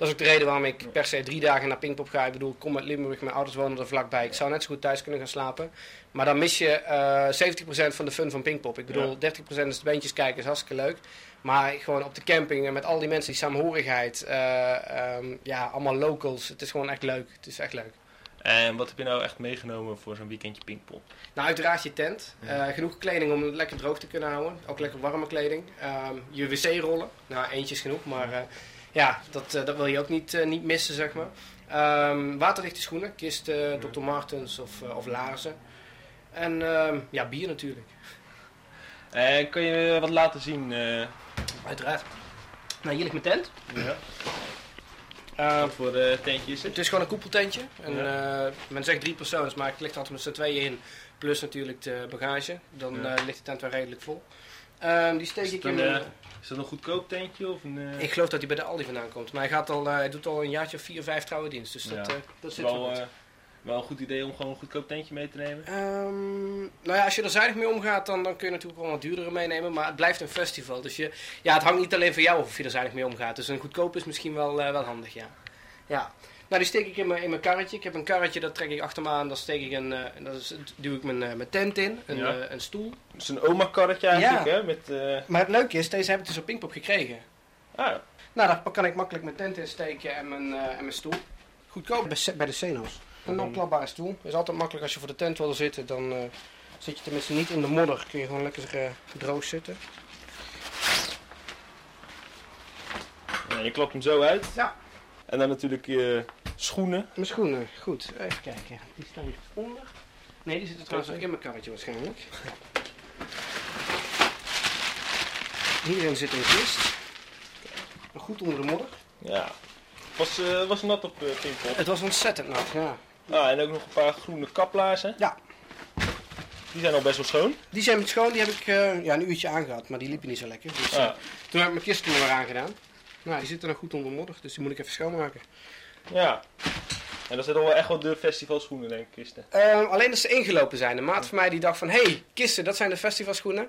Dat is ook de reden waarom ik per se drie dagen naar Pinkpop ga. Ik bedoel, ik kom uit Limburg, mijn ouders wonen er vlakbij. Ik zou net zo goed thuis kunnen gaan slapen. Maar dan mis je eh 70% van de fun van Pinkpop. Ik bedoel, 30% is de bandjes kijken, is hartstikke leuk. Maar gewoon op de camping en met al die mensen, die saamhorigheid. eh, ehm, ja, allemaal locals. Het is gewoon echt leuk. Het is echt leuk. En wat heb je nou echt meegenomen voor zo'n weekendje Pinkpop? Nou, uiteraard je tent. Ja. Eh, genoeg kleding om het lekker droog te kunnen houden. Ook lekker warme kleding. Ehm, je wc-rollen. Nou, eentje is genoeg, maar eh, ja, dat, eh, dat wil je ook niet, eh, niet missen, zeg maar. Ehm, waterdichte schoenen, kisten, Dr. Martens of, eh, of laarzen. En ehm, ja, bier natuurlijk. En kan je wat laten zien? Uiteraard. Nou, hier ligt mijn tent. ja. Ehm, Wat voor tentje is het? het is gewoon een koepeltentje. En, men zegt drie persoons, maar ik lig er altijd met z'n tweeën in. Plus natuurlijk de bagage. Dan Ja. ligt de tent wel redelijk vol. Die steek ik in Is dat een goedkoop tentje? Of een, eh, Ik geloof dat hij bij de Aldi vandaan komt. Maar hij, gaat al, eh, hij doet al een jaartje of vier, vijf trouwe dienst. Dus dat, Ja. eh, dat zit wel wel, goed. wel een goed idee om gewoon een goedkoop tentje mee te nemen? Ehm, nou ja, als je er zuinig mee omgaat, dan, dan kun je natuurlijk wel wat duurdere meenemen. Maar het blijft een festival. Dus je, ja, het hangt niet alleen van jou of je er zuinig mee omgaat. Dus een goedkoop is misschien wel, wel handig, ja. ja. Nou, die steek ik in mijn, in mijn karretje. Ik heb een karretje, dat trek ik achter me aan. Dan steek ik een, eh, dat is, duw ik mijn, eh, mijn tent in, een, Ja. eh, een stoel. Het is een oma-karretje eigenlijk, Ja. hè? Met, eh, Maar het leuke is, deze heb ik dus op Pinkpop gekregen. ah, Nou, daar kan ik makkelijk mijn tent in steken en mijn, eh, en mijn stoel. Goedkoop bij, de Ceno's. Een opklapbare stoel. Is altijd makkelijk als je voor de tent wil zitten. Dan eh, zit je tenminste niet in de modder. Kun je gewoon lekker droog zitten. ja, je klapt hem zo uit. Ja. En dan natuurlijk je schoenen. Mijn schoenen. Goed, even kijken. Die staan hier onder. Nee, die zitten trouwens ook in mijn karretje waarschijnlijk. Hierin zit een kist. Goed onder de modder. Ja. Was, eh, was nat op eh Pinkpop. Het was ontzettend nat, ja. Ah, en ook nog een paar groene kaplaarzen. Ja. Die zijn al best wel schoon. Die zijn schoon, die heb ik eh, ja, een uurtje aangehad, maar die liepen niet zo lekker. Dus, Ah, Toen heb ik mijn kisten er weer aangedaan. Nou, die zitten nog goed onder modder, dus die moet ik even schoonmaken. ja. En dat zijn toch wel echt wel de festivalschoenen, denk ik, kisten. Ehm, alleen dat ze ingelopen zijn. Een maat van mij die dacht van, hé, hey, kisten, dat zijn de festivalschoenen.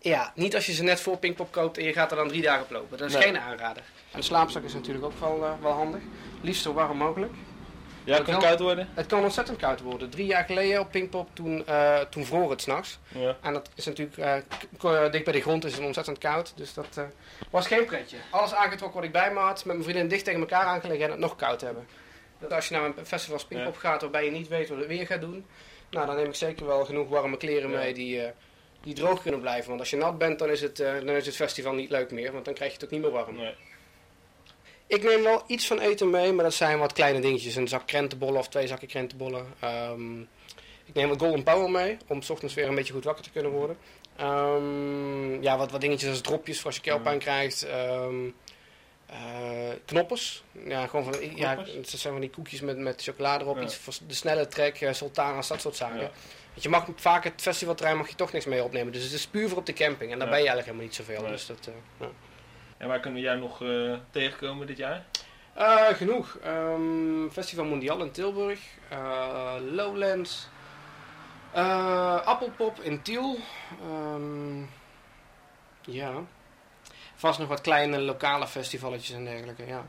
Ja, niet als je ze net voor Pinkpop koopt en je gaat er dan drie dagen op lopen. Dat is Nee. geen aanrader. En de slaapzak is natuurlijk ook wel, eh, wel handig. Liefst zo warm mogelijk. Ja, Dat kan koud worden. Het kan ontzettend koud worden. Drie jaar geleden op Pinkpop, toen, eh toen vroor het s'nachts. Ja. En dat is natuurlijk, k- dicht bij de grond is het ontzettend koud. Dus dat was geen pretje. Alles aangetrokken wat ik bij me had, met mijn vriendin dicht tegen elkaar aangelegd en het nog koud hebben. Dat als je naar een festival als Pinkpop gaat waarbij je niet weet wat het weer gaat doen, nou dan neem ik zeker wel genoeg warme kleren Ja. mee die, die droog kunnen blijven. Want als je nat bent, dan is, het, dan is het festival niet leuk meer, want dan krijg je het ook niet meer warm. Nee. Ik neem wel iets van eten mee, maar dat zijn wat kleine dingetjes. Een zak krentenbollen of twee zakken krentenbollen. Ehm, ik neem een Golden Power mee, om 's ochtends weer een beetje goed wakker te kunnen worden. Ehm, ja, wat, wat dingetjes als dropjes voor als je keelpijn krijgt. Ehm, eh, knoppers. Ja, gewoon van, ja, het zijn van die koekjes met, met chocolade erop. Ja. Iets voor de snelle trek, eh, sultanas, dat soort zaken. Ja. Want je mag vaak het festivalterrein mag je toch niks mee opnemen. Dus het is puur voor op de camping. En daar Ja. ben je eigenlijk helemaal niet zoveel. Nee. Dus dat, eh, ja. En waar kunnen jou nog eh, tegenkomen dit jaar? Eh, genoeg. Ehm, Festival Mondial in Tilburg. eh, Lowlands. Appelpop in Tiel. Ehm, ja. Vast nog wat kleine lokale festivaletjes en dergelijke, ja.